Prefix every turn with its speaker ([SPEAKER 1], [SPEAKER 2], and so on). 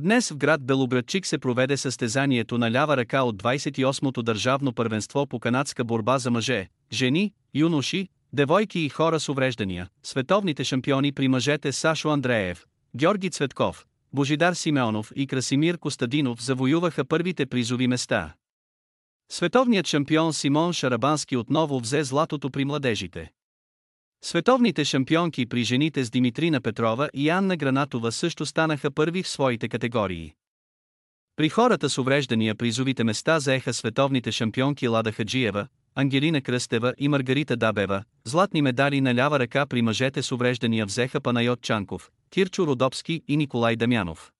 [SPEAKER 1] Днес в град Белоградчик се проведе състезанието на лява ръка от 28-то държавно първенство по канадска борба за мъже, жени, юноши, девойки и хора с увреждания. Световните шампиони при мъжете Сашо Андреев, Георги Цветков, Божидар Симеонов и Красимир Костадинов завоюваха първите призови места. Световният шампион Симон Шарабански отново взе златото при младежите. Световните шампионки при жените с Димитрина Петрова и Анна Гранатова също станаха първи в своите категории. При хората с увреждания призовите места заеха световните шампионки Лада Хаджиева, Ангелина Кръстева и Маргарита Дабева, златни медали на лява ръка при мъжете с увреждания взеха Панайот Чанков, Кирчо Родопски и Николай Дамянов.